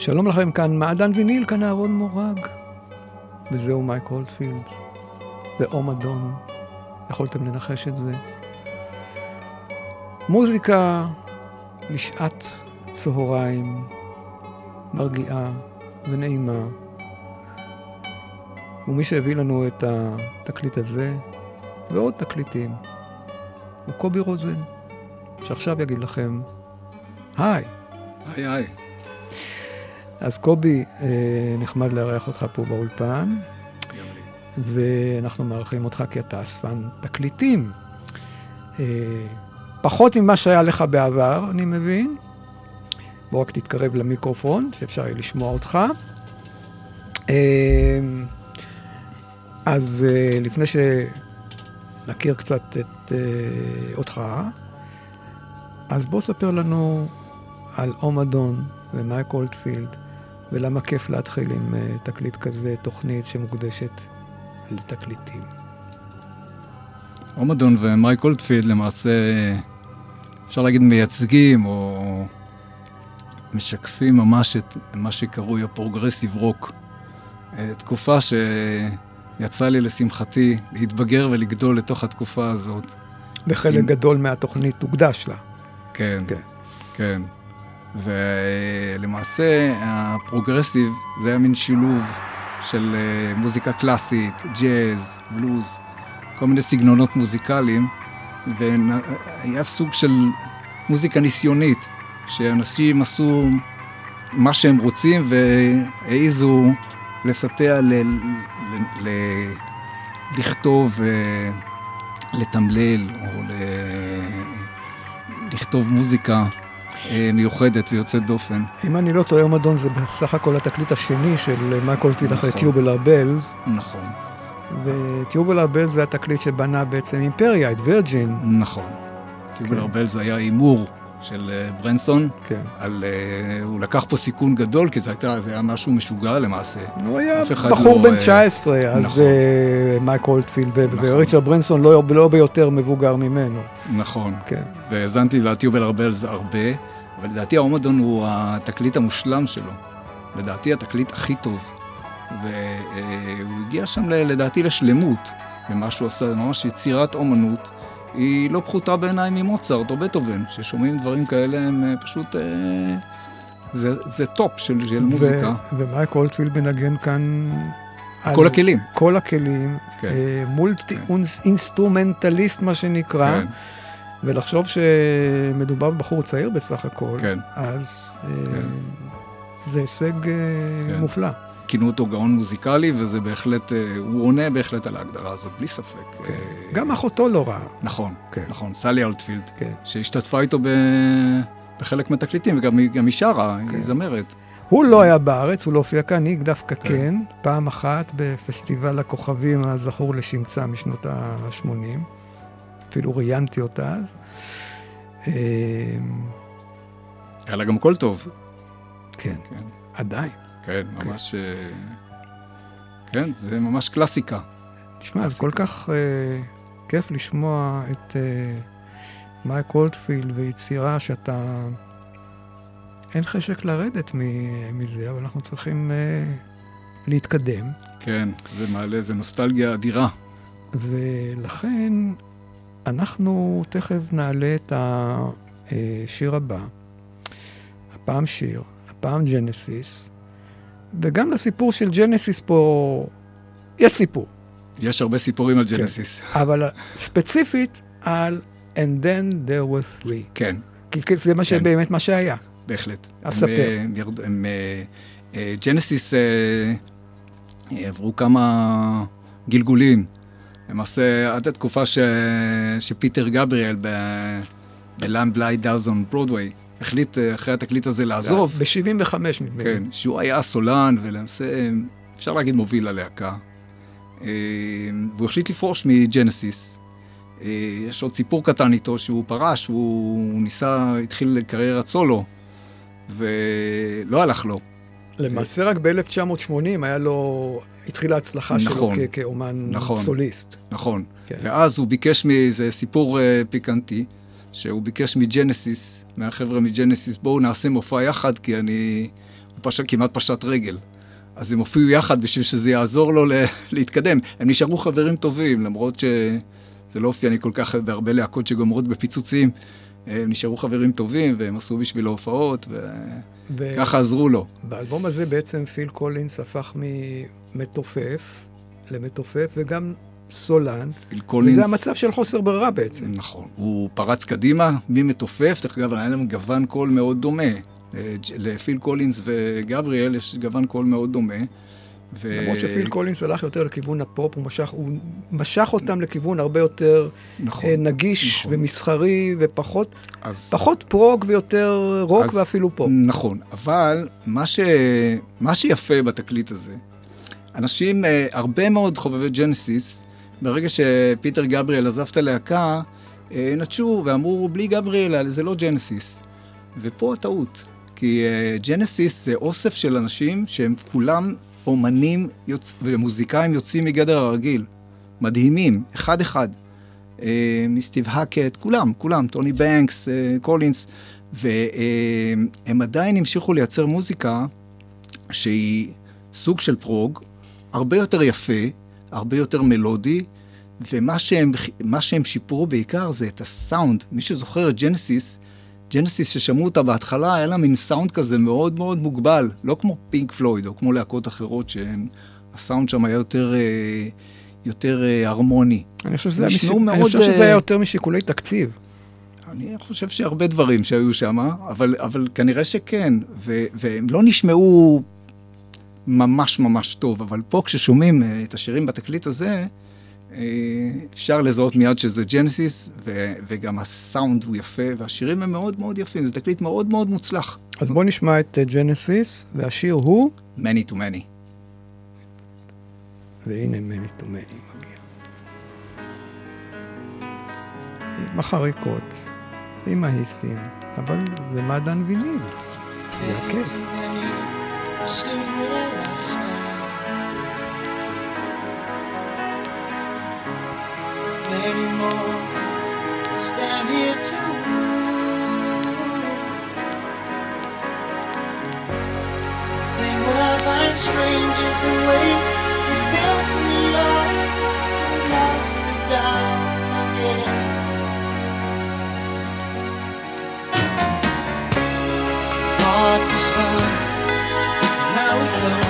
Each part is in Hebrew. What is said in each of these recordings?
שלום לכם, כאן מעדן ויניל, כאן אהרון מורג. וזהו מייק הולדפילד. ואום אדום. יכולתם לנחש את זה. מוזיקה לשעת צהריים, מרגיעה ונעימה. ומי שהביא לנו את התקליט הזה, ועוד תקליטים, הוא קובי רוזן, שעכשיו יגיד לכם, היי. היי היי. אז קובי, אה, נחמד לארח אותך פה באולפן, ואנחנו מארחים אותך כי אתה אספן תקליטים. אה, פחות ממה שהיה לך בעבר, אני מבין. בוא רק תתקרב למיקרופון, שאפשר יהיה לשמוע אותך. אה, אז לפני שנכיר קצת את אותך, אז בוא ספר לנו על אומדון ומייק אולדפילד. ולמה כיף להתחיל עם אה, תקליט כזה, תוכנית שמוקדשת לתקליטים. אומדון ומייק אולדפילד למעשה, אפשר להגיד מייצגים או משקפים ממש את מה שקרוי ה progressive rock. אה, תקופה שיצא לי לשמחתי להתבגר ולגדול לתוך התקופה הזאת. וחלק עם... גדול מהתוכנית הוקדש לה. כן, כן. כן. ולמעשה הפרוגרסיב זה היה מין שילוב של אה, מוזיקה קלאסית, ג'אז, בלוז, כל מיני סגנונות מוזיקליים, והיה סוג של מוזיקה ניסיונית, שאנשים עשו מה שהם רוצים והעיזו לפתח, ל, ל, ל, לכתוב, אה, לתמלל או ל, לכתוב מוזיקה מיוחדת ויוצאת דופן. אם אני לא טועה, אומדון זה בסך הכל התקליט השני של מייקל פיד אחרי נכון. טיובלר בלז, נכון, וטיובלר בלז זה התקליט שבנה בעצם אימפריה, את וירג'ין. נכון. טיובלר בל זה היה הימור של אה, ברנסון. כן. על, אה, הוא לקח פה סיכון גדול, כי זה, הייתה, זה היה משהו משוגע למעשה. הוא היה בחור לא, בן אה, 19, אז נכון. אה, מייק אולטפילד ו- נכון. וריצ'רד ברנסון לא לא ביותר מבוגר ממנו. נכון. כן. והאזנתי לטיובל בלז הרבה, אבל לדעתי האומדון הוא התקליט המושלם שלו. לדעתי התקליט הכי טוב. והוא הגיע שם לדעתי לשלמות, ומה שהוא עשה, ממש יצירת אומנות, היא לא פחותה בעיניי ממוצרט או בטהובן, ששומעים דברים כאלה הם אה, פשוט... אה, זה, זה top של, של מוזיקה. ומייק אולדפילד מנגן כאן... כל הכלים. כל הכלים, כן. אה, multi instrumentalist מה שנקרא, כן, ולחשוב שמדובר בבחור צעיר בסך הכל, כן. אז אה, כן. זה הישג אה, כן. מופלא. כינו אותו גאון מוזיקלי, וזה בהחלט, אה, הוא עונה בהחלט על ההגדרה הזאת, בלי ספק. כן. אה, גם אחותו לא רעה. נכון, כן. נכון, סאלי אולדפילד, כן. שהשתתפה איתו ב... בחלק מהתקליטים, וגם היא- שרה, כן. היא זמרת. הוא לא היה בארץ, הוא לא הופיע כאן, היא דווקא כן. כן, פעם אחת בפסטיבל הכוכבים הזכור לשמצה משנות ה-80. אפילו ראיינתי אותה אז. אה, היה לה גם קול טוב. כן, כן, עדיין. כן, ממש... אה, כן, זה ממש קלאסיקה. תשמע, זה כל כך uh, כיף לשמוע את uh, מייק אולטפילד ויצירה שאתה... אין חשק לרדת מזה, אבל אנחנו צריכים uh, להתקדם, כן, זה מעלה, זה נוסטלגיה אדירה. ולכן אנחנו תכף נעלה את השיר הבא. הפעם שיר, הפעם ג'נסיס, וגם לסיפור של ג'נסיס פה יש סיפור. יש הרבה סיפורים על ג'נסיס. אבל ספציפית על And then there were three. כן, כי זה מה שבאמת מה שהיה. בהחלט. אז הם, ספר. אה, אה, אה, ג'נסיס עברו כמה גלגולים. למעשה, עד התקופה ש... שפיטר גבריאל ב- בלאם בליי דאוזון ברודוויי החליט אה, אחרי התקליט הזה לעזוב, ב-75 נדמה לי. כן, שהוא היה סולן ולמעשה, אפשר להגיד מוביל הלהקה. אה, והוא החליט לפרוש מג'נסיס. אה, יש עוד סיפור קטן איתו, שהוא פרש, הוא ניסה, התחיל קריירת סולו, ולא הלך לו. למעשה רק ב-1980 היה לו, התחילה ההצלחה נכון, שלו כ- כאומן נכון. סוליסט. נכון. כן. ואז הוא ביקש, מ- זה סיפור אה, פיקנטי, שהוא ביקש מג'נסיס, מהחבר'ה מג'נסיס, בואו נעשה מופע יחד, כי אני... הוא פשט, כמעט פשט רגל. אז הם הופיעו יחד בשביל שזה יעזור לו ל- להתקדם. הם נשארו חברים טובים, למרות שזה לא אופייני כל כך בהרבה להקות שגומרות בפיצוצים. הם נשארו חברים טובים, והם עשו בשבילו הופעות, וככה ו- עזרו לו. באלבום הזה בעצם פיל קולינס הפך ממתופף למתופף וגם סולן. קולינס... וזה המצב של חוסר ברירה בעצם. נכון. הוא פרץ קדימה ממתופף, דרך אגב, היה להם גוון קול מאוד דומה. לג'- לפיל קולינס וגבריאל יש גוון קול מאוד דומה. ו... למרות שפיל קולינס הלך יותר לכיוון הפופ, הוא משך, הוא משך אותם לכיוון הרבה יותר נכון. אה, נגיש נכון. ומסחרי ופחות אז... פחות פרוג ויותר רוק אז- ואפילו פופ. נכון, אבל מה, ש... מה שיפה בתקליט הזה, אנשים, אה, הרבה מאוד חובבי ג'נסיס, ברגע שפיטר גבריאל עזב את הלהקה, אה, נטשו ואמרו, בלי גבריאל זה לא ג'נסיס. ופה הטעות, כי אה, ג'נסיס זה אוסף של אנשים שהם כולם אומנים יוצ... ומוזיקאים יוצאים מגדר הרגיל. מדהימים, אחד-אחד. אה, מסטיב האקט, כולם, כולם, טוני בנקס, קולינס, והם עדיין המשיכו לייצר מוזיקה שהיא סוג של פרוג, הרבה יותר יפה, הרבה יותר מלודי, ומה שהם, שהם שיפרו בעיקר זה את הסאונד. מי שזוכר את ג'נסיס, ג'נסיס ששמעו אותה בהתחלה, היה לה מין סאונד כזה מאוד מאוד מוגבל, לא כמו פינק פלויד או כמו להקות אחרות שהסאונד שם היה יותר, אה, יותר אה, הרמוני. אני חושב שזה נשמעו משיק- אני מאוד, חושב שזה אה, היה יותר משיקולי תקציב. אני חושב שהרבה דברים שהיו שם, אבל, אבל כנראה שכן, ו, והם לא נשמעו ממש ממש טוב, אבל פה כששומעים אה, את השירים בתקליט הזה, אפשר לזהות מיד שזה ג'נסיס, וגם הסאונד הוא יפה, והשירים הם מאוד מאוד יפים, זה תקליט מאוד מאוד מוצלח. אז בוא נשמע את ג'נסיס, והשיר הוא... Many to Many. והנה Many to Many מגיע. עם החריקות, עם ההיסים, אבל זה מעדן ויניל, זה הכיף. Many more stand here too. The thing I find strange is the way you built me up and knocked me down again. Was fun, myself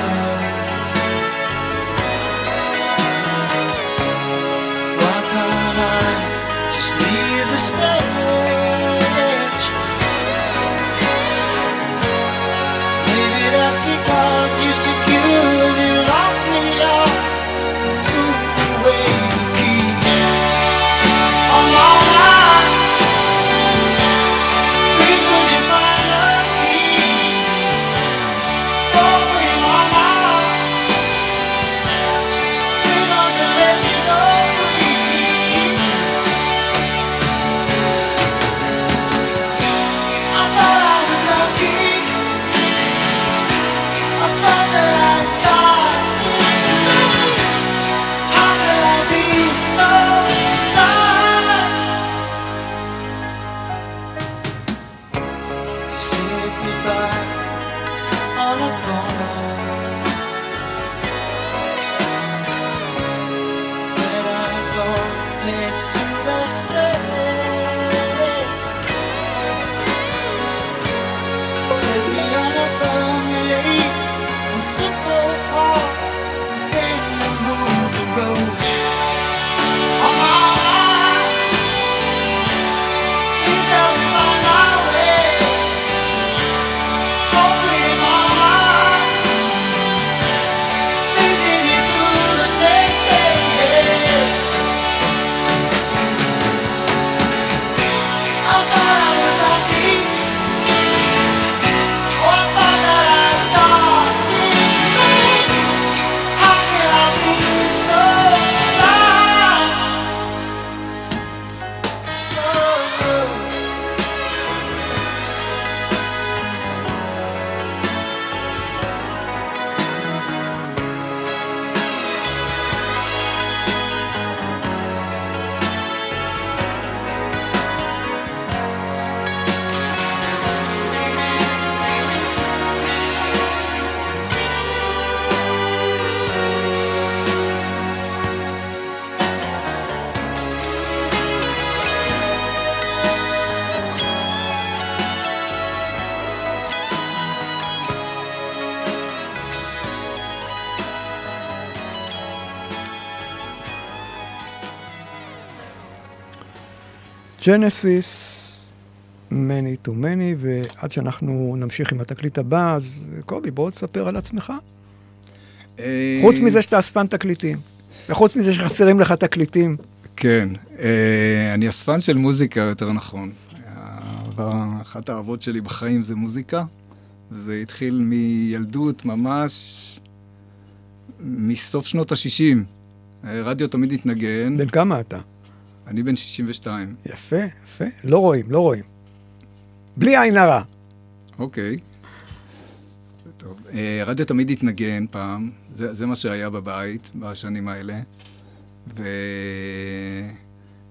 ג'נסיס, many to many, ועד שאנחנו נמשיך עם התקליט הבא, אז קובי, בוא תספר על עצמך. אה, חוץ מזה שאתה אספן תקליטים, וחוץ מזה שחסרים לך תקליטים. כן, אה, אני אספן של מוזיקה, יותר נכון. אחת האהבות שלי בחיים זה מוזיקה, וזה התחיל מילדות ממש מסוף שנות ה-60. רדיו תמיד התנגן, בן כמה אתה? אני בן 62. יפה, יפה. לא רואים, לא רואים. בלי עין הרע. אוקיי. טוב, אה, רדיו תמיד התנגן פעם, זה, זה מה שהיה בבית בשנים האלה,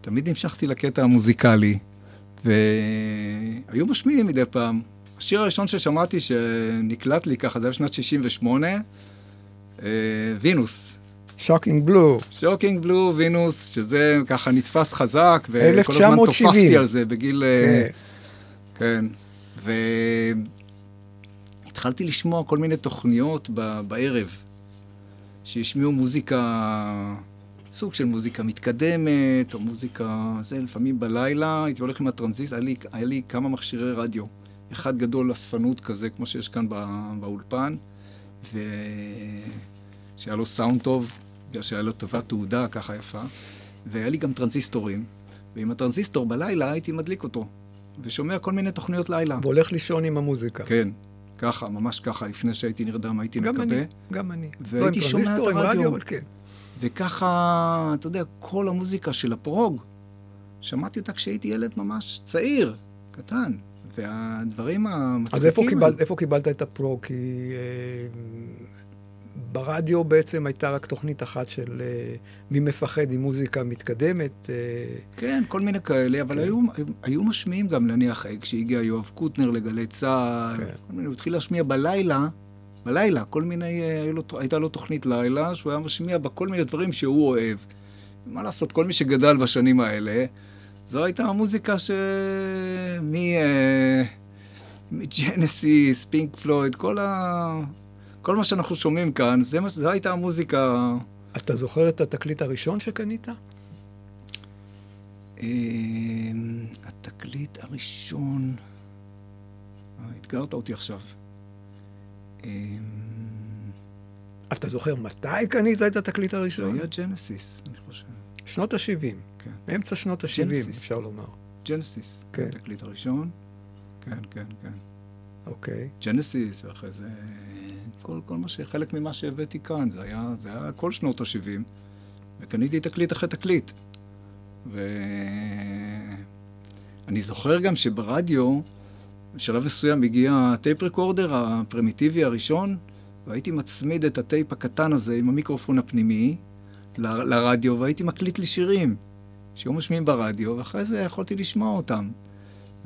ותמיד המשכתי לקטע המוזיקלי, והיו משמיעים מדי פעם. השיר הראשון ששמעתי שנקלט לי ככה, זה היה בשנת 68, אה, וינוס. שוקינג בלו. שוקינג בלו, וינוס, שזה ככה נתפס חזק, וכל הזמן 1970. תופפתי על זה בגיל... אה, כן. כן. והתחלתי לשמוע כל מיני תוכניות ב... בערב, שהשמיעו מוזיקה, סוג של מוזיקה מתקדמת, או מוזיקה, זה לפעמים בלילה, הייתי הולך עם הטרנזיסט, היה לי, היה לי כמה מכשירי רדיו. אחד גדול אספנות כזה, כמו שיש כאן בא, באולפן, ושהיה לו סאונד טוב, בגלל שהיה לו תיבת תהודה ככה יפה, והיה לי גם טרנזיסטורים, ועם הטרנזיסטור בלילה הייתי מדליק אותו, ושומע כל מיני תוכניות לילה. והולך לישון עם המוזיקה. כן, ככה, ממש ככה, לפני שהייתי נרדם הייתי גם מקשיב. אני, גם אני. והייתי לא שומע את הרדיו. כן. וככה, אתה יודע, כל המוזיקה של הפרוג, שמעתי אותה כשהייתי ילד ממש צעיר, קטן, והדברים המצחיקים... אז איפה, קיבל, איפה קיבלת את הפרו? כי אה, ברדיו בעצם הייתה רק תוכנית אחת של אה, מי מפחד עם מוזיקה מתקדמת. אה, כן, כל מיני כאלה, אבל כן. היו, היו משמיעים גם, נניח, אה, כשהגיע יואב קוטנר לגלי צה"ל, כן. הוא התחיל להשמיע בלילה, בלילה, כל מיני, הייתה לו תוכנית לילה, שהוא היה משמיע בה כל מיני דברים שהוא אוהב. מה לעשות, כל מי שגדל בשנים האלה, זו הייתה המוזיקה ש... מ... אה, מג'נסיס, פינק פלויד, כל ה... כל מה שאנחנו שומעים כאן, זה מה, זו הייתה המוזיקה... אתה זוכר את התקליט הראשון שקנית? אמ, התקליט הראשון... אה, אתגרת אותי עכשיו. אמ, אתה זוכר מתי קנית את התקליט זה הראשון? היה ג'נסיס, אני חושב. שנות ה-70. כן. באמצע שנות ה-70, ג'נסיס. אפשר לומר. ג'נסיס, כן. התקליט הראשון. כן, כן, כן. אוקיי. ג'נסיס, ואחרי זה... כל, כל מה ש... חלק ממה שהבאתי כאן, זה היה, זה היה כל שנות ה-70, וקניתי תקליט אחרי תקליט. ואני זוכר גם שברדיו, בשלב מסוים הגיע ה tape recorder הפרימיטיבי הראשון, והייתי מצמיד את הטייפ הקטן הזה עם המיקרופון הפנימי ל- לרדיו, והייתי מקליט לי שירים שהיו משמיעים ברדיו, ואחרי זה יכולתי לשמוע אותם.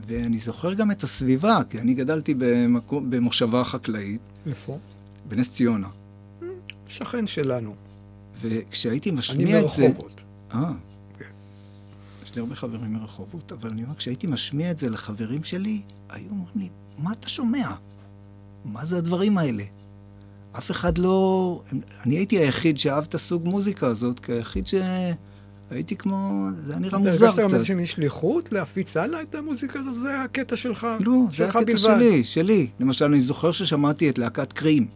ואני זוכר גם את הסביבה, כי אני גדלתי במקום, במושבה חקלאית, איפה? בנס ציונה. שכן שלנו. וכשהייתי אני משמיע את זה... מרחובות. אה. יש לי הרבה חברים מרחובות, אבל אני אומר, כשהייתי משמיע את זה לחברים שלי, היו אומרים לי, מה אתה שומע? מה זה הדברים האלה? אף אחד לא... אני הייתי היחיד שאהב את הסוג מוזיקה הזאת, כי היחיד שהייתי כמו... זה היה נראה מוזר הרגשת קצת. איזושהי שליחות להפיץ הלאה את המוזיקה הזאת? זה הקטע שלך? לא, זה הקטע בלבד. שלי, שלי. למשל, אני זוכר ששמעתי את להקת קרים,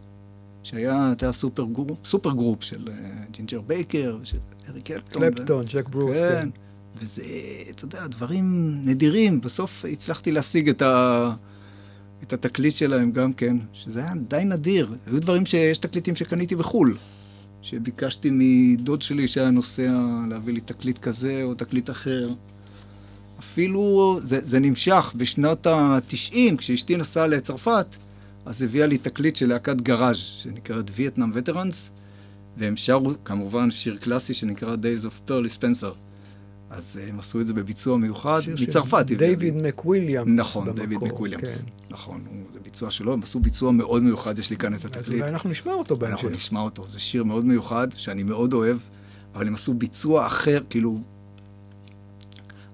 שהיה הייתה supergroup, supergroup של אה, ג'ינג'ר בייקר ושל אריק קלפטון. קלפטון, ג'ק ברוס. כן, וזה, אתה יודע, דברים נדירים. בסוף הצלחתי להשיג את, ה... את התקליט שלהם גם כן, שזה היה די נדיר. היו דברים שיש תקליטים שקניתי בחו"ל, שביקשתי מדוד שלי שהיה נוסע להביא לי תקליט כזה או תקליט אחר. אפילו, זה, זה נמשך בשנות ה-90, כשאשתי נסעה לצרפת, אז הביאה לי תקליט של להקת גראז' שנקראת וייטנאם וטרנס, והם שרו כמובן שיר קלאסי שנקרא Days of Pearly Spencer. אז אה, הם עשו את זה בביצוע מיוחד מצרפת. דיוויד מקוויליאמס. נכון, דיוויד מקוויליאמס. כן. נכון, זה ביצוע שלו, הם עשו ביצוע מאוד מיוחד, יש לי כאן את אז התקליט. אולי אנחנו נשמע אותו בהמשך. אנחנו נשמע אותו, זה שיר מאוד מיוחד, שאני מאוד אוהב, אבל הם עשו ביצוע אחר, כאילו,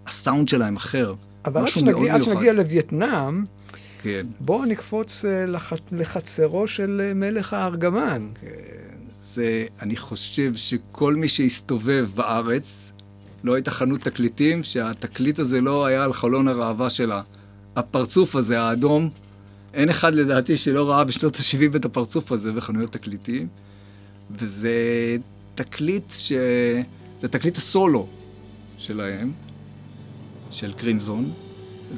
הסאונד שלהם אחר. אבל עד משהו מאוד שנגיע, עד מיוחד. שנגיע לווייטנאם, כן. בואו נקפוץ אה, לח... לחצרו של אה, מלך הארגמן. זה, אני חושב שכל מי שהסתובב בארץ, לא הייתה חנות תקליטים, שהתקליט הזה לא היה על חלון הראווה שלה. הפרצוף הזה, האדום, אין אחד לדעתי שלא ראה בשנות ה-70 את הפרצוף הזה בחנויות תקליטים. וזה תקליט ש... זה תקליט הסולו שלהם, של קרימזון,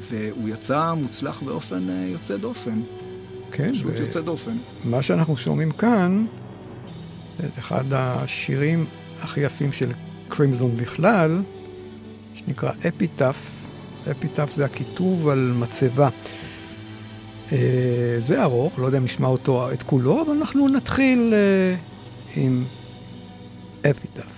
והוא יצא מוצלח באופן אה, יוצא דופן. כן, פשוט ו- יוצא דופן. מה שאנחנו שומעים כאן, זה אחד השירים הכי יפים של קרימזון בכלל, שנקרא אפיטף. אפיטף זה הכיתוב על מצבה. אה, זה ארוך, לא יודע אם נשמע אותו את כולו, אבל אנחנו נתחיל אה, עם אפיטף.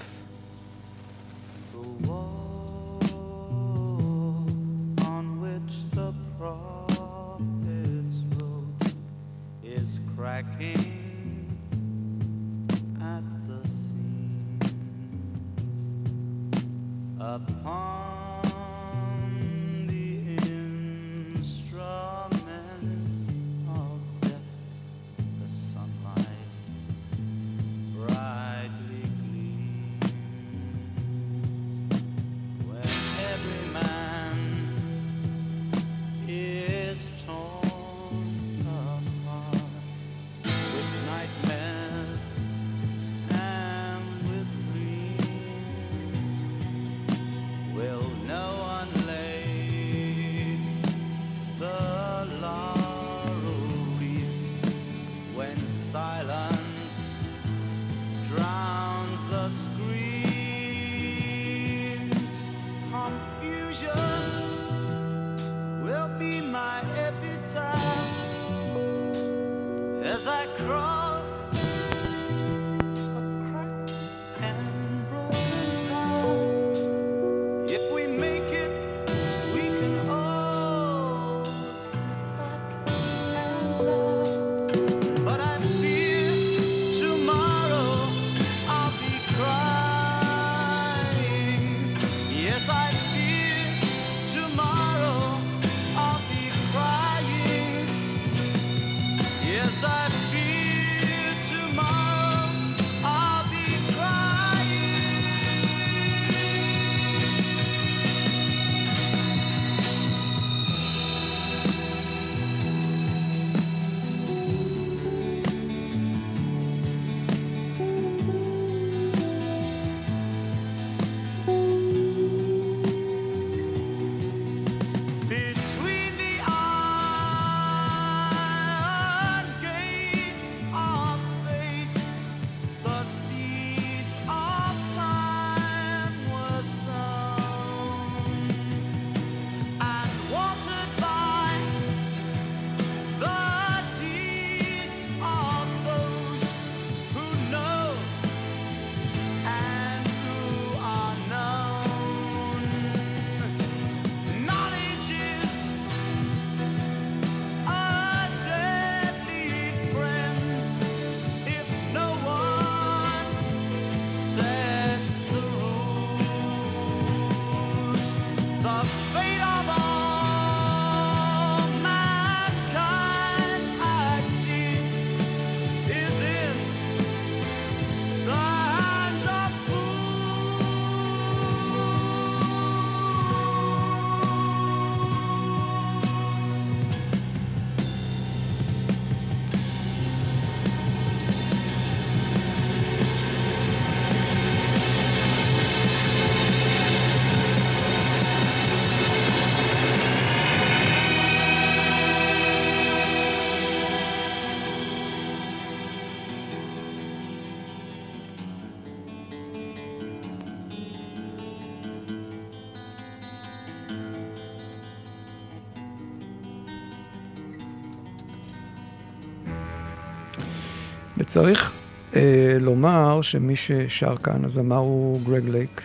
צריך אה, לומר שמי ששר כאן, הזמר הוא גרג לייק,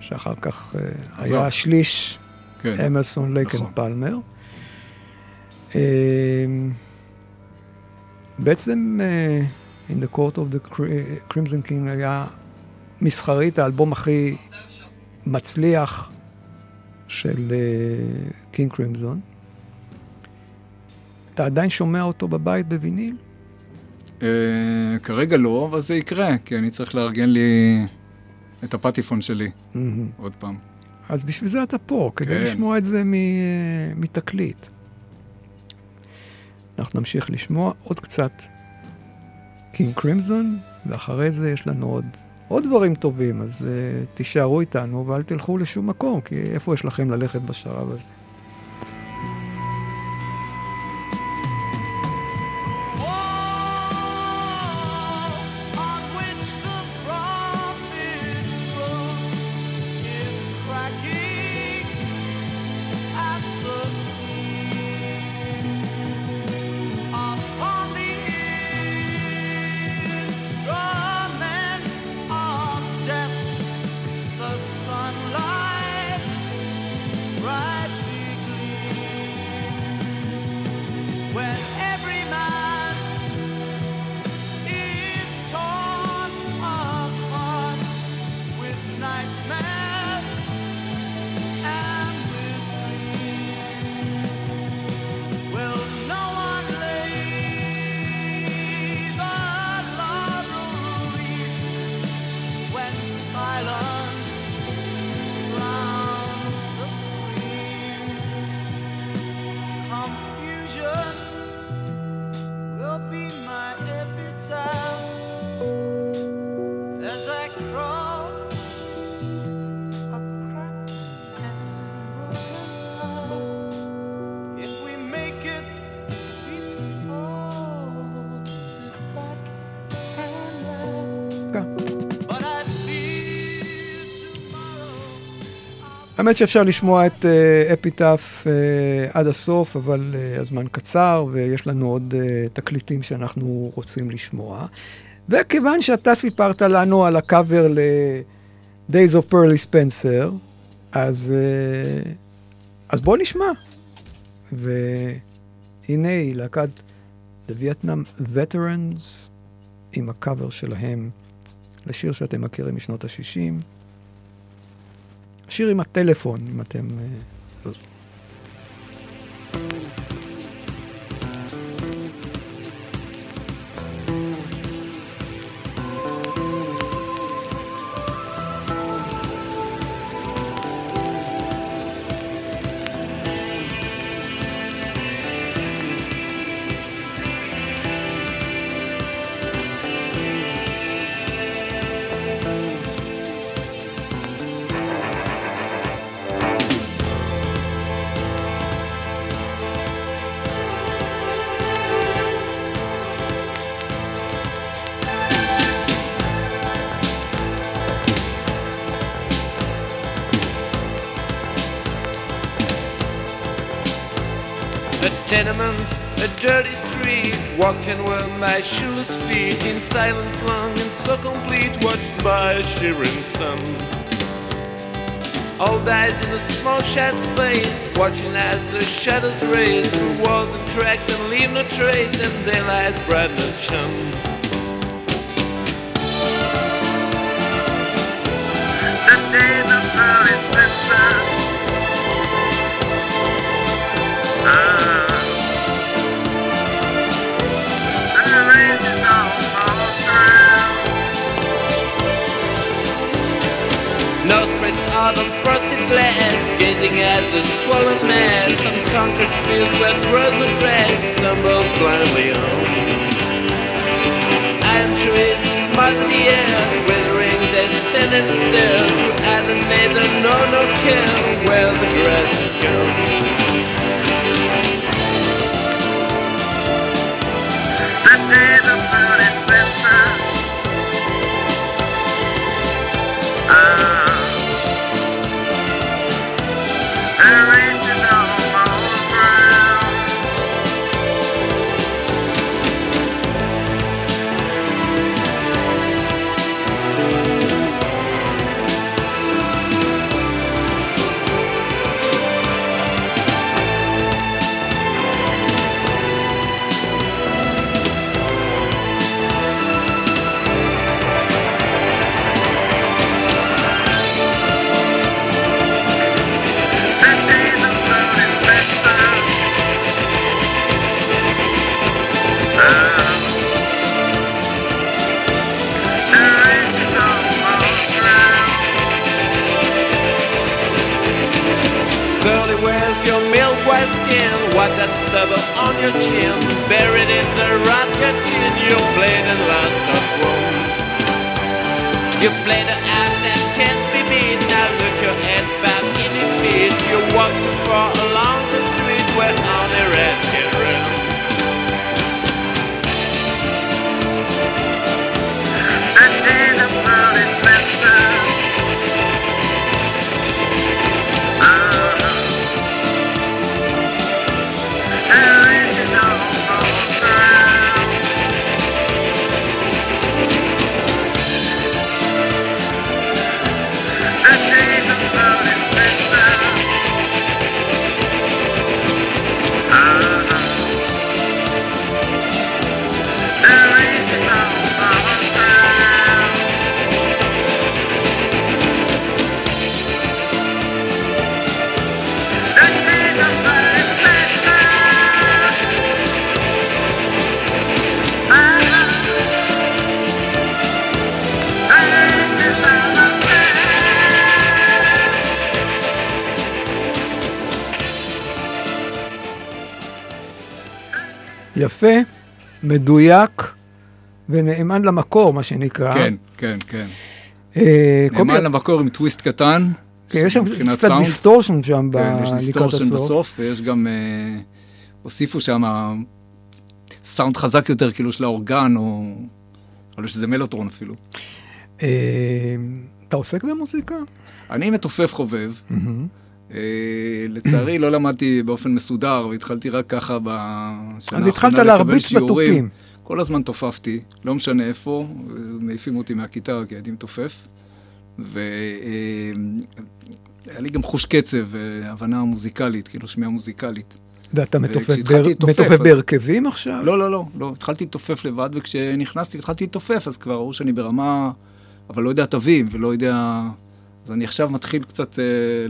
שאחר כך אה, עזב. היה שליש כן. אמרסון לייקן נכון. פלמר. אה, בעצם אה, In the Court of the Cri- Crimson King היה מסחרית האלבום הכי מצליח של קינג קרימזון. אתה עדיין שומע אותו בבית בוויניל? אה, כרגע לא, אבל זה יקרה, כי אני צריך לארגן לי את הפטיפון שלי עוד פעם. אז בשביל זה אתה פה, כדי כן. לשמוע את זה מ- אה, מתקליט. אנחנו נמשיך לשמוע עוד קצת קינג קרימזון, ואחרי זה יש לנו עוד, עוד דברים טובים, אז uh, תישארו איתנו ואל תלכו לשום מקום, כי איפה יש לכם ללכת בשרב הזה? האמת שאפשר לשמוע את אה, אפיטף אה, עד הסוף, אבל אה, הזמן קצר, ויש לנו עוד אה, תקליטים שאנחנו רוצים לשמוע. וכיוון שאתה סיפרת לנו על הקאבר ל-Days of Pearly Spencer, אז, אה, אז בוא נשמע. והנה היא להקת The Vietnam Veterans עם הקאבר שלהם לשיר שאתם מכירים משנות ה-60. שיר עם הטלפון, אם אתם... אה, לא... tenement, a dirty street, walked in with my shoeless feet, in silence long and so complete, watched by a shivering sun. All dies in a small shed space, watching as the shadows race through walls and tracks and leave no trace, and daylight's brightness shone. The days of early of frosted glass Gazing at the swollen mass. On concrete fields where rose with rest Stumbles blindly on. I'm trees smugly ears Withering their standing stairs Through Adam made a no-no kill Where the grass is gone This is יפה, מדויק ונאמן למקור, מה שנקרא. כן, כן, כן. אה, נאמן למקור עם טוויסט קטן. כן, יש שם קצת סאונד. distortion שם ב- כן, יש distortion הסוף. בסוף, ויש גם, אה, הוסיפו שם סאונד חזק יותר, כאילו של האורגן, או... או שזה מלוטרון אפילו. אה, אתה עוסק במוזיקה? אני מתופף חובב. מהמם. אה, לצערי לא למדתי באופן מסודר, והתחלתי רק ככה בשנה אז האחרונה התחלת לקבל להרביץ שיעורים. בתופים. כל הזמן תופפתי, לא משנה איפה, מעיפים אותי מהכיתה כי הייתי מתופף. והיה לי גם חוש קצב והבנה מוזיקלית, כאילו שמיעה מוזיקלית. ואתה מתופף אז- בהרכבים עכשיו? לא, לא, לא, לא, התחלתי לתופף לבד, וכשנכנסתי והתחלתי לתופף, אז כבר ראו שאני ברמה, אבל לא יודע תווים, ולא יודע... אז אני עכשיו מתחיל קצת אה,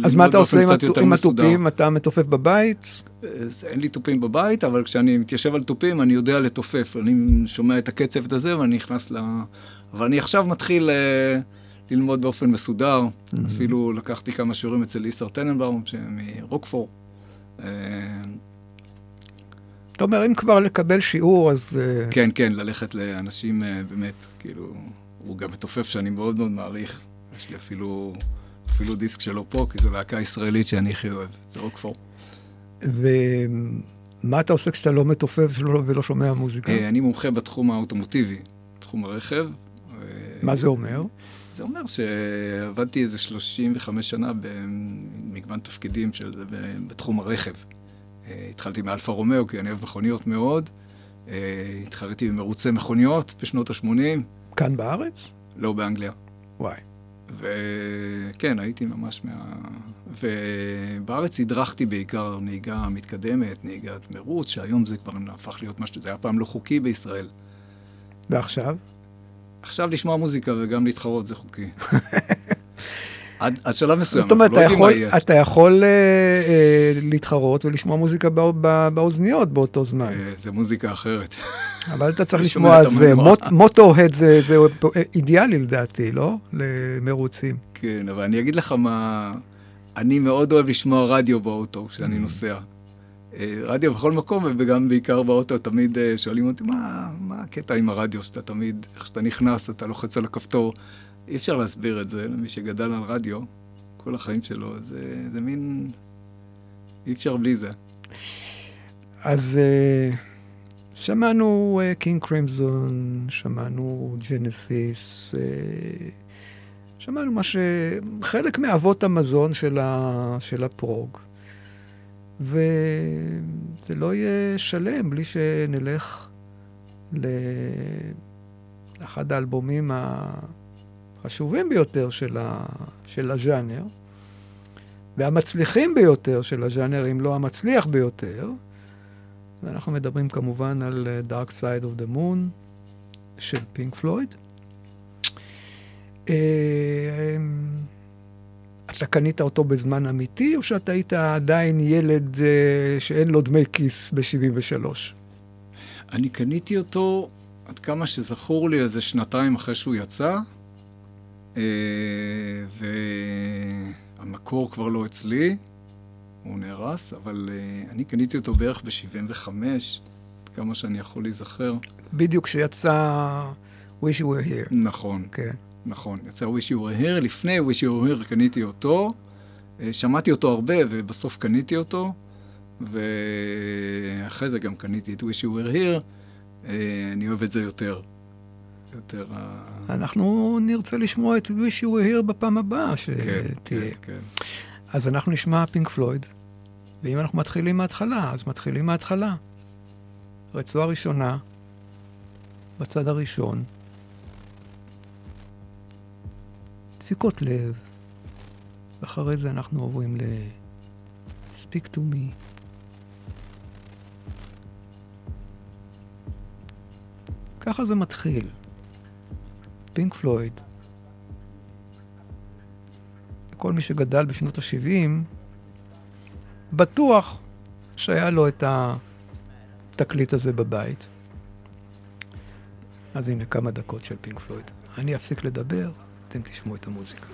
אז מה אתה עושה עם. התופים? אתה מתופף בבית? אז אין לי תופים בבית, אבל כשאני מתיישב על תופים, אני יודע לתופף. אני שומע את הקצב ואת הזה, ואני נכנס ל... אבל אני עכשיו מתחיל אה, ללמוד באופן מסודר. אפילו לקחתי כמה שיעורים אצל איסר טננבאום, מרוקפור. אה, אתה אומר, אם כבר לקבל שיעור, אז... אה, כן, כן, ללכת לאנשים אה, באמת, כאילו, הוא גם מתופף שאני מאוד מאוד מעריך. יש לי אפילו, אפילו דיסק שלו פה, כי זו להקה ישראלית שאני הכי אוהב, זה רוקפור. ומה אתה עושה כשאתה לא מתופף שלא- ולא שומע מוזיקה? אה, אני מומחה בתחום האוטומוטיבי, תחום הרכב. מה זה אומר? זה אומר שעבדתי איזה 35 שנה במגוון תפקידים של זה בתחום הרכב. אה, התחלתי מאלפה רומאו, כי אני אוהב מכוניות מאוד. אה, התחרתי במרוצי מכוניות בשנות ה-80, כאן בארץ? לא באנגליה. וואי. וכן, הייתי ממש מה... ובארץ הדרכתי בעיקר נהיגה מתקדמת, נהיגת מרוץ, שהיום זה כבר הפך להיות מה שזה היה פעם לא חוקי בישראל. ועכשיו? עכשיו לשמוע מוזיקה וגם להתחרות זה חוקי. עד, עד שלב מסוים, זאת אומרת, לא אתה יודעים מה יהיה. אתה יכול אה, אה, להתחרות ולשמוע מוזיקה בא, בא, באוזניות באותו זמן. אה, זה מוזיקה אחרת. אבל אתה צריך לשמוע, את זה מוטו-הד זה, זה אידיאלי לדעתי, לא? למרוצים. כן, אבל אני אגיד לך מה... אני מאוד אוהב לשמוע רדיו באוטו כשאני נוסע. אה, רדיו בכל מקום, וגם בעיקר באוטו, תמיד אה, שואלים אותי, מה, מה הקטע עם הרדיו, שאתה תמיד, איך שאתה נכנס, אתה לוחץ על הכפתור. אי אפשר להסביר את זה למי שגדל על רדיו, כל החיים שלו, זה, זה מין... אי אפשר בלי זה. אז אה, שמענו קינג קרימזון, שמענו ג'נסיס, אה, שמענו מה ש... חלק מאבות המזון של, ה... של הפרוג. וזה לא יהיה שלם בלי שנלך לאחד האלבומים החשובים ביותר של, ה... של הז'אנר, והמצליחים ביותר של הז'אנר, אם לא המצליח ביותר. ואנחנו מדברים כמובן על אה, Dark Side of the Moon של פינק פלויד. אה, אתה קנית אותו בזמן אמיתי, או שאתה היית עדיין ילד אה, שאין לו דמי כיס ב-73? אני קניתי אותו, עד כמה שזכור לי, איזה שנתיים אחרי שהוא יצא, והמקור כבר לא אצלי, הוא נהרס, אבל uh, אני קניתי אותו בערך ב-75, כמה שאני יכול להיזכר. בדיוק כשיצא Wish You Were Here. נכון, כן. נכון. יצא Wish You Were Here, לפני Wish You Were Here קניתי אותו, אה, שמעתי אותו הרבה ובסוף קניתי אותו, ואחרי זה גם קניתי את Wish You Were Here, אה, אני אוהב את זה יותר. יותר... אנחנו נרצה לשמוע את Wish You Were Here בפעם הבאה כן, שתהיה. כן, כן. אז אנחנו נשמע פינק פלויד, ואם אנחנו מתחילים מההתחלה, אז מתחילים מההתחלה. רצועה ראשונה, בצד הראשון, דפיקות לב, ואחרי זה אנחנו עוברים ל... Speak to me. ככה זה מתחיל. פינק פלויד. כל מי שגדל בשנות ה-70, בטוח שהיה לו את התקליט הזה בבית. אז הנה כמה דקות של פינק פלויד. אני אפסיק לדבר, אתם תשמעו את המוזיקה.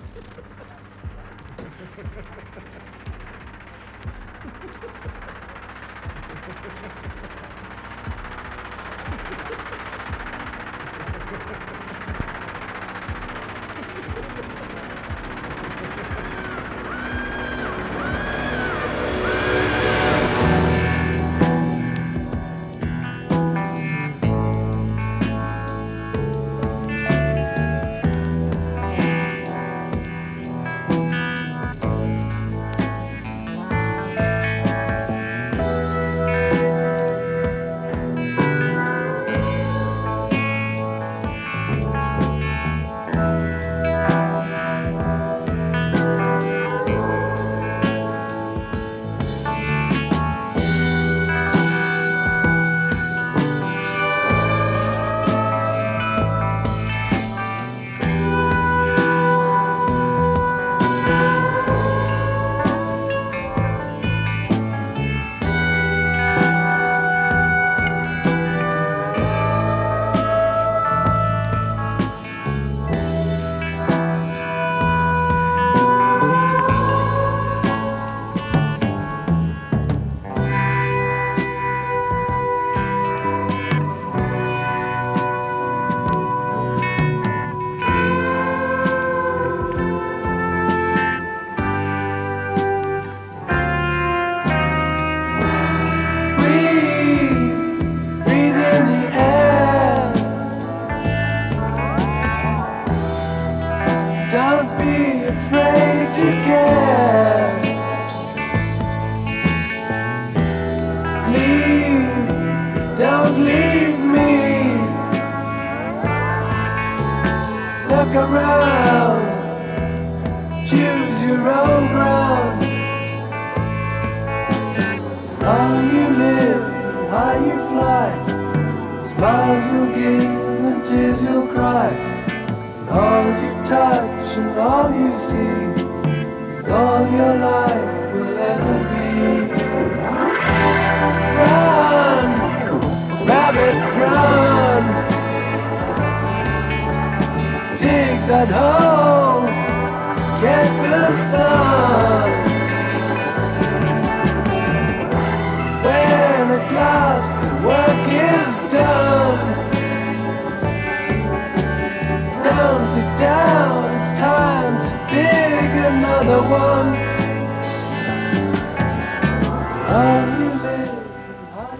Choose your own ground. How you live, how you fly, smiles you'll give and tears you'll cry. All you touch and all you see is all your life will ever be. Run, rabbit, run. Dig that hole,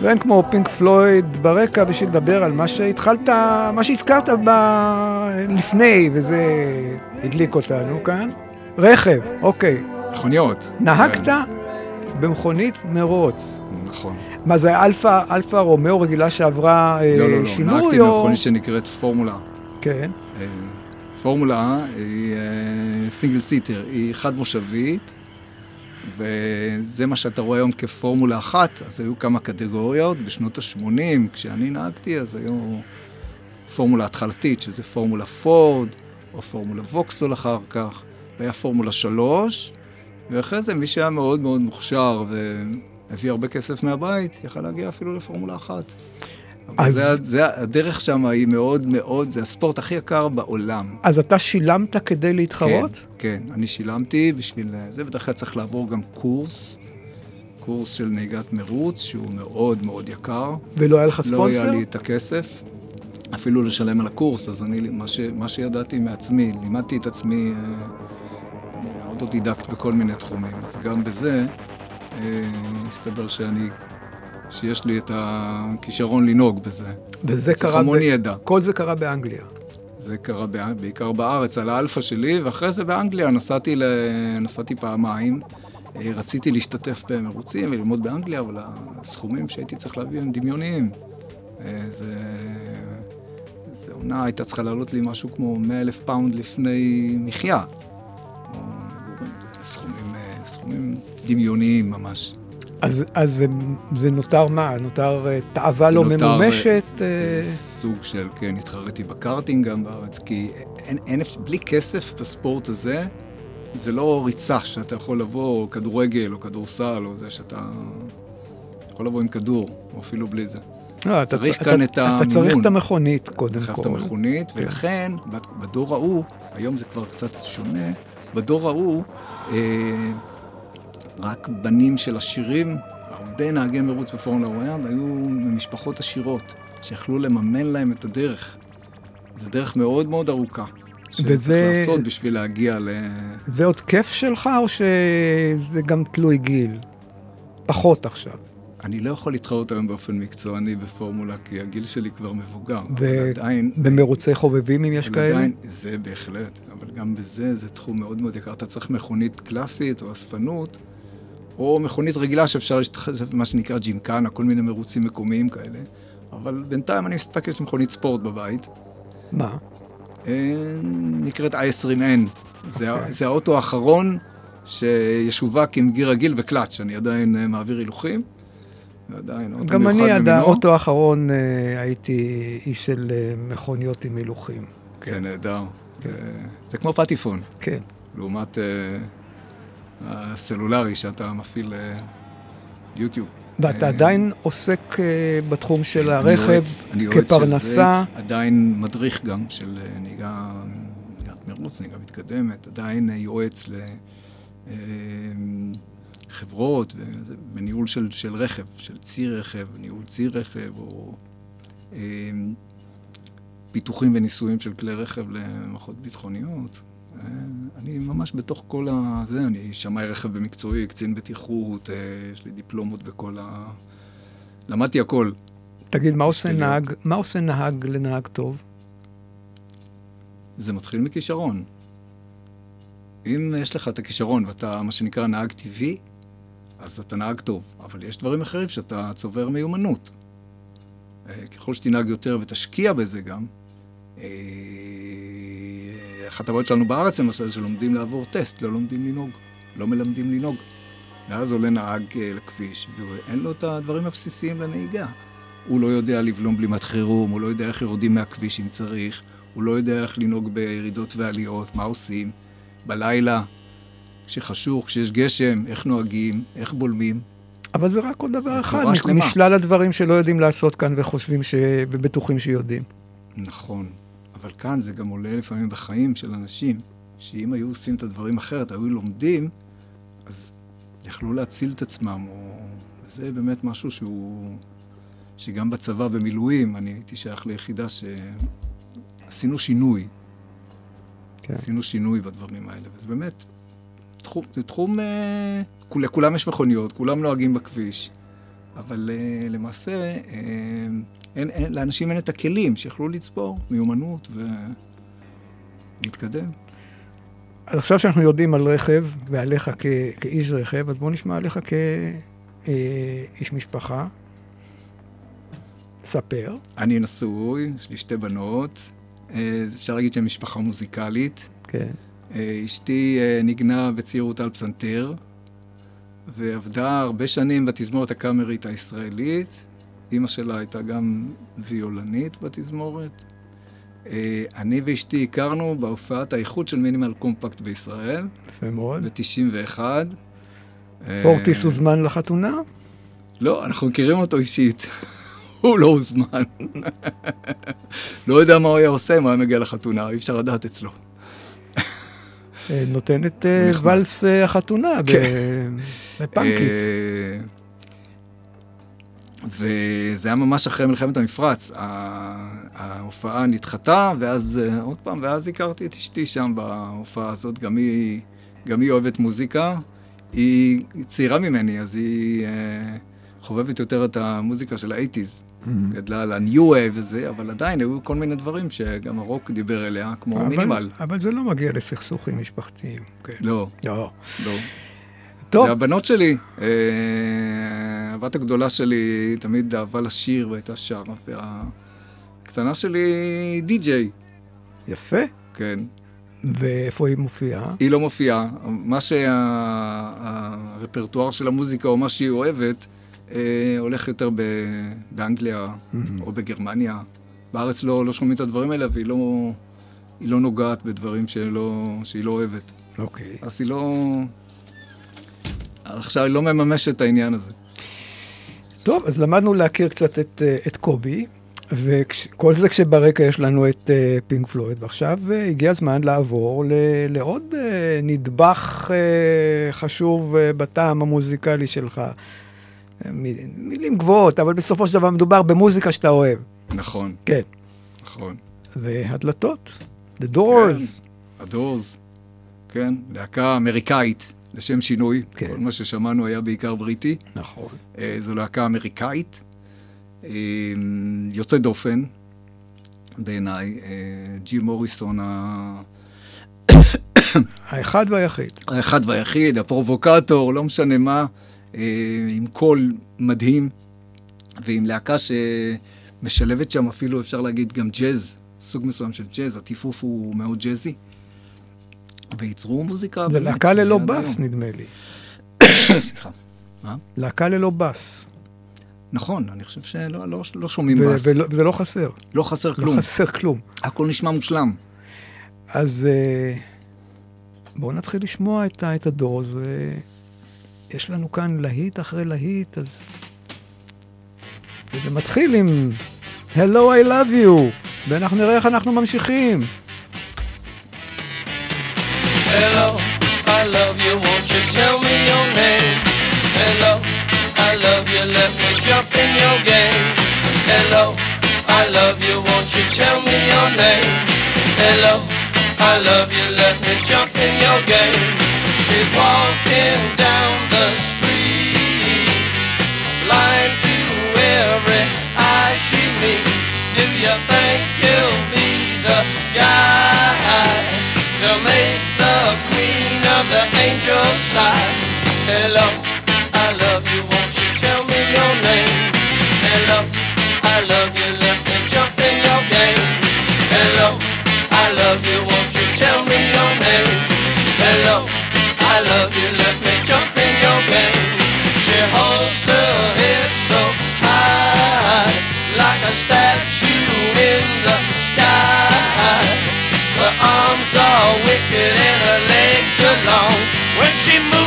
ואין כמו פינק פלויד ברקע בשביל לדבר על מה שהתחלת, מה שהזכרת ב... לפני, וזה הדליק אותנו כאן. רכב, אוקיי. מכוניות. נהגת כן, במכונית מרוץ. נכון. מה זה אלפא, אלפא רומאו רגילה שעברה אה, לא, לא, לא, שינוי נהגתי. במכונית שנקראת פורמולה. כן. אה, פורמולה היא אה, single seater, היא חד מושבית, וזה מה שאתה רואה היום כפורמולה אחת, אז היו כמה קטגוריות. בשנות ה-80, כשאני נהגתי, אז היו פורמולה התחלתית, שזה פורמולה פורד, או פורמולה ווקסול אחר כך, והיה פורמולה 3, ואחרי זה מי שהיה מאוד מאוד מוכשר והביא הרבה כסף מהבית, יכל להגיע אפילו לפורמולה אחת. אז- אז... זה, זה, הדרך שם היא מאוד מאוד, זה הספורט הכי יקר בעולם. אז אתה שילמת כדי להתחרות? כן, כן, אני שילמתי בשביל זה, בדרך כלל צריך לעבור גם קורס קורס של נהיגת מרוץ, שהוא מאוד מאוד יקר. ולא היה לך לא היה ספונסר? לי את הכסף, אפילו לשלם על הקורס, אז אני, מה, ש, מה שידעתי מעצמי, לימדתי את עצמי אה, אוטודידקט בכל מיני תחומים, אז גם בזה אה, הסתבר שאני, שיש לי את הכישרון לנהוג בזה. וזה קרה... המון ב- ידע. כל זה קרה באנגליה. זה קרה בעיקר בארץ, על האלפא שלי, ואחרי זה באנגליה נסעתי, ל... נסעתי פעמיים. אה, רציתי להשתתף במרוצים וללמוד באנגליה, אבל הסכומים שהייתי צריך להביא הם דמיוניים. אה, זה... זה עונה הייתה צריכה לעלות לי משהו כמו 100 אלף פאונד לפני מחיה. סכומים, אה, סכומים דמיוניים ממש. אז, אז זה, זה נותר מה? נותר אה, תאווה לא נותר, ממומשת? אה, אה, סוג של, כן, התחרתי בקארטינג גם בארץ, כי אין, אין, בלי כסף בספורט הזה, זה לא ריצה שאתה יכול לבוא, או כדורגל, או כדורסל, או זה שאתה יכול לבוא עם כדור, או אפילו בלי זה. לא, אתה צריך צ- כאן אתה, את אתה צריך המימון. את המכונית קודם אתה כל. את המכונית, כן. ולכן, בדור ההוא, היום זה כבר קצת שונה, בדור ההוא, אה, רק בנים של עשירים, הרבה נהגי מרוץ בפורמולה וויארד היו ממשפחות עשירות, שיכלו לממן להם את הדרך. זו דרך מאוד מאוד ארוכה. וזה- שצריך לעשות בשביל להגיע ל... זה עוד כיף שלך, או שזה גם תלוי גיל? פחות עכשיו. אני לא יכול להתחרות היום באופן מקצועני בפורמולה, כי הגיל שלי כבר מבוגר. ו- אבל עדיין... במרוצי חובבים, אם יש כאלה? עדיין, זה בהחלט, אבל גם בזה זה תחום מאוד מאוד יקר. אתה צריך מכונית קלאסית או אספנות, או מכונית רגילה שאפשר להשתחרר, זה מה שנקרא ג'ימקנה, כל מיני מרוצים מקומיים כאלה. אבל בינתיים אני מסתפק, יש לי מכונית ספורט בבית, מה? אה, נקראת i20N. זה, אוקיי. okay. זה האוטו האחרון שישווק עם גיר רגיל וקלאץ', אני עדיין אה, מעביר הילוכים. ועדיין, אוטו גם אני עד. האוטו האחרון אה, הייתי איש של אה, מכוניות עם הילוכים. זה נהדר. זה, זה כמו פטיפון. כן. לעומת uh, הסלולרי שאתה מפעיל יוטיוב. ואתה אה, עדיין עוסק אה, בתחום של הרכב יועץ- כפרנסה. עדיין מדריך גם של אה, נהיגה, נהיגת מרוץ, נהיגה מתקדמת, עדיין אה, יועץ לחברות, בניהול של, של רכב, של צי רכב, ניהול צי רכב, או אה, פיתוחים וניסויים של כלי רכב למערכות ביטחוניות. אה, אני ממש בתוך כל ה... זה, אני שמאי רכב במקצועי, קצין בטיחות, אה, יש לי דיפלומות בכל ה... למדתי הכל. תגיד, מה עושה. נהג, מה עושה נהג לנהג טוב? זה מתחיל מכישרון. אם יש לך את הכישרון ואתה מה שנקרא נהג טבעי, אז אתה נהג טוב. אבל יש דברים אחרים שאתה צובר מיומנות. אה, ככל שתנהג יותר ותשקיע בזה גם, אה, אחת הבעיות שלנו בארץ למשל, שלומדים לעבור טסט, לא לומדים לנהוג. לא מלמדים לנהוג. ואז עולה נהג אה, לכביש, ואין לו את הדברים הבסיסיים לנהיגה. הוא לא יודע לבלום בלימת חירום, הוא לא יודע איך יורדים מהכביש אם צריך, הוא לא יודע איך לנהוג בירידות ועליות, מה עושים, בלילה, כשחשוך, כשיש גשם, איך נוהגים, איך בולמים. אבל זה רק עוד דבר אחד. משלל הדברים שלא יודעים לעשות כאן וחושבים ש... ובטוחים שיודעים. נכון, אבל כאן זה גם עולה לפעמים בחיים של אנשים, שאם היו עושים את הדברים אחרת, היו לומדים, אז יכלו להציל את עצמם, או... זה באמת משהו שהוא... שגם בצבא במילואים, אני הייתי שייך ליחידה שעשינו שינוי. כן. עשינו שינוי בדברים האלה, וזה באמת, תחום, זה תחום, אה, כול- לכולם יש מכוניות, כולם נוהגים בכביש, אבל אה, למעשה, אה, אין, אין, לאנשים אין את הכלים שיכלו לצבור מיומנות ולהתקדם. אז עכשיו שאנחנו יודעים על רכב ועליך כ... כאיש רכב, אז בואו נשמע עליך כאיש משפחה. ספר. אני נשוי, יש לי שתי בנות, אה, אפשר להגיד שהן משפחה מוזיקלית. כן. אה, אשתי אה, ניגנה בצעירותה על פסנתר, ועבדה הרבה שנים בתזמורת הקאמרית הישראלית. אימא שלה הייתה גם ויולנית בתזמורת. אה, אני ואשתי הכרנו בהופעת האיחוד של מינימל קומפקט בישראל, יפה מאוד. ב-91. פורטיס הוזמן לחתונה? לא, אנחנו מכירים אותו אישית. הוא לא הוזמן. לא יודע מה הוא היה עושה אם הוא היה מגיע לחתונה, אי אפשר לדעת אצלו. אה, נותנת אה. ולס אה, החתונה כן. בפאנקית. וזה היה ממש אחרי מלחמת המפרץ. ההופעה נדחתה, ואז עוד פעם, ואז הכרתי את אשתי שם בהופעה הזאת. גם היא, גם היא אוהבת מוזיקה. היא צעירה ממני, אז היא חובבת יותר את המוזיקה של האייטיז. גדלה על ה-new wave וזה, אבל עדיין היו כל מיני דברים שגם הרוק דיבר אליה, כמו אבל- מינימל. אבל זה לא מגיע לסכסוכים משפחתיים. כן. לא, לא. לא. טוב, והבנות שלי, אה, הבת הגדולה שלי תמיד אהבה לשיר והייתה שרה, והקטנה שלי די-ג'יי, יפה. כן. ואיפה היא מופיעה? היא לא מופיעה, מה שהרפרטואר של המוזיקה או מה שהיא אוהבת, הולך יותר ב- באנגליה או בגרמניה. בארץ לא, לא שומעים את הדברים האלה והיא לא, לא נוגעת בדברים שלא, שהיא לא אוהבת. אוקיי. אז היא לא... עכשיו היא לא מממשת את העניין הזה. טוב, אז למדנו להכיר קצת את, אה, את קובי, וכל זה כשברקע יש לנו את אה, פינק פלויד, ועכשיו אה, הגיע הזמן לעבור ל, לעוד אה, נדבך אה, חשוב אה, בטעם המוזיקלי שלך. מילים, מילים גבוהות, אבל בסופו של דבר מדובר במוזיקה שאתה אוהב. נכון, כן. נכון. והדלתות, The Doors. הדורס, כן, להקה אמריקאית, לשם שינוי. כן. כל מה ששמענו היה בעיקר בריטי. נכון. אה, זו להקה אמריקאית, אה, יוצא דופן בעיניי. אה, ג'י מוריסון ה- האחד והיחיד. האחד והיחיד, הפרובוקטור, לא משנה מה, עם קול מדהים, ועם להקה שמשלבת שם אפילו, אפשר להגיד, גם ג'אז, סוג מסוים של ג'אז, הטיפוף הוא מאוד ג'אזי. וייצרו מוזיקה זה להקה ללא בס. נדמה לי. סליחה. מה? להקה ללא בס. נכון, אני חושב שלא לא, לא שומעים ו- בס. וזה לא חסר. לא חסר כלום. לא חסר כלום. הכל נשמע מושלם. אז אה, בואו נתחיל לשמוע את, את הדורס, ויש לנו כאן להיט אחרי להיט, אז... וזה מתחיל עם Hello, I love you, ואנחנו נראה איך אנחנו ממשיכים. Hello, I love you, won't you tell me your name? Hello, I love you, let me jump in your game. Hello, I love you, won't you tell me your name? Hello, I love you, let me jump in your game. She's walking down the street, blind to every eye she meets. Do you think you'll be the guy to make the queen of the angels sigh? Hello, When she moves,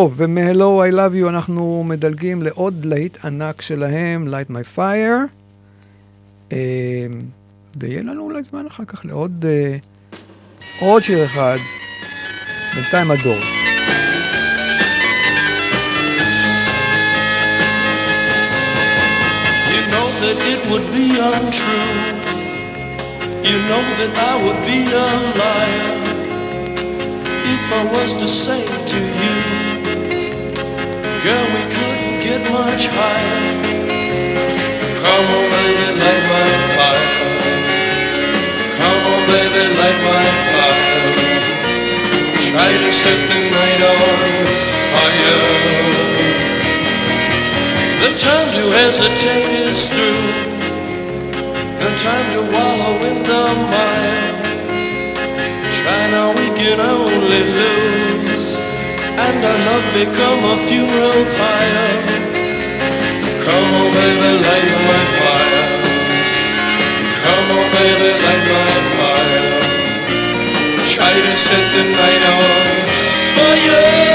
טוב, ומ-Hello, I love you אנחנו מדלגים לעוד להיט ענק שלהם, Light My Fire. אה, ויהיה לנו אולי זמן אחר כך לעוד אה, עוד שיר אחד, בינתיים הדורס. You know that it would be untrue. You know that I would be a liar if I was to say girl, we couldn't get much higher. Come on, baby, light my fire. Come on, baby, light my fire. Try to set the night on fire. The time to hesitate is through. The time to wallow in the mire. Try now, we can only lose. And our love become a funeral pyre. Come on, baby, light my fire. Come on, baby, light my fire. Try to set the night on fire.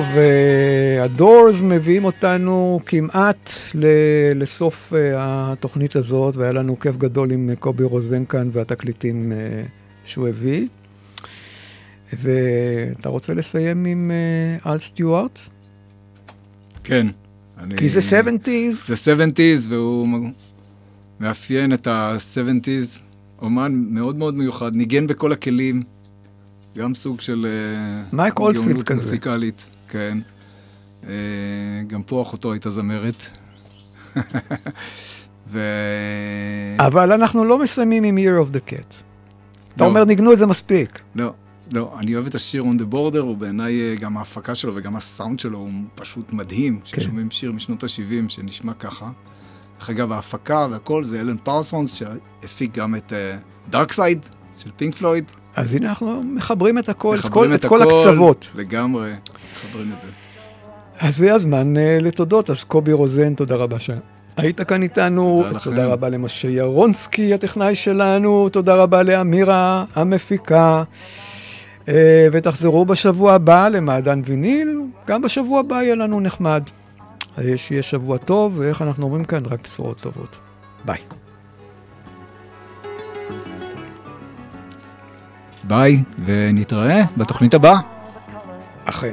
טוב, אה, הדורס מביאים אותנו כמעט ל- לסוף אה, התוכנית הזאת, והיה לנו כיף גדול עם קובי רוזן כאן והתקליטים אה, שהוא הביא. ואתה רוצה לסיים עם אה, אל סטיוארט? כן. אני- כי זה 70's. זה 70's, והוא מאפיין את ה-70's. אומן מאוד מאוד מיוחד, ניגן בכל הכלים, גם סוג של... אה, מייק אולדפילד גאונות כזה. מוסיקלית, כן. אה, גם פה אחותו הייתה זמרת. ו... אבל אנחנו לא מסיימים עם Year of the Cat. אתה לא. אומר, ניגנו את זה מספיק. לא, לא, אני אוהב את השיר On the Border, הוא בעיניי אה, גם ההפקה שלו וגם הסאונד שלו הוא פשוט מדהים. כן. כששומעים שיר משנות ה-70 שנשמע ככה. דרך אגב, ההפקה והכל זה אלן פרסונס, שהפיק גם את Dark Side של פינק פלויד. אז הנה אנחנו מחברים את הכל, את מחברים כל, את כל הקצוות. לגמרי, מחברים את זה. אז זה הזמן אה, לתודות, אז קובי רוזן, תודה רבה שהיית כאן איתנו, תודה. תודה רבה למשה ירונסקי, הטכנאי שלנו, תודה רבה לאמירה, המפיקה, אה, ותחזרו בשבוע הבא למעדן ויניל, גם בשבוע הבא יהיה לנו נחמד. אה, שיהיה שבוע טוב, ואיך אנחנו אומרים כאן, רק בשורות טובות. ביי. ביי, ונתראה בתוכנית הבאה. אכן,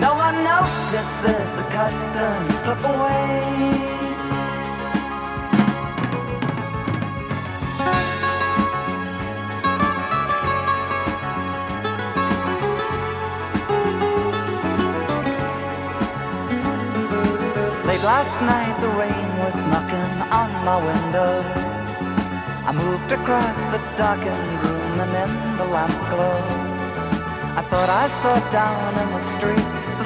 No one notices the customs slip away. Last night the rain was knocking on my window. I moved across the darkened room and in the lamp glow. I thought I saw down in the street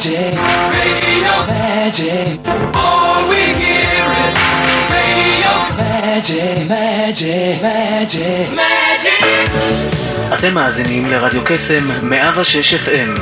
Magic, radio magic. All we hear is radio magic, magic, magic, magic. אתם מאזינים לרדיו קסם 106 FM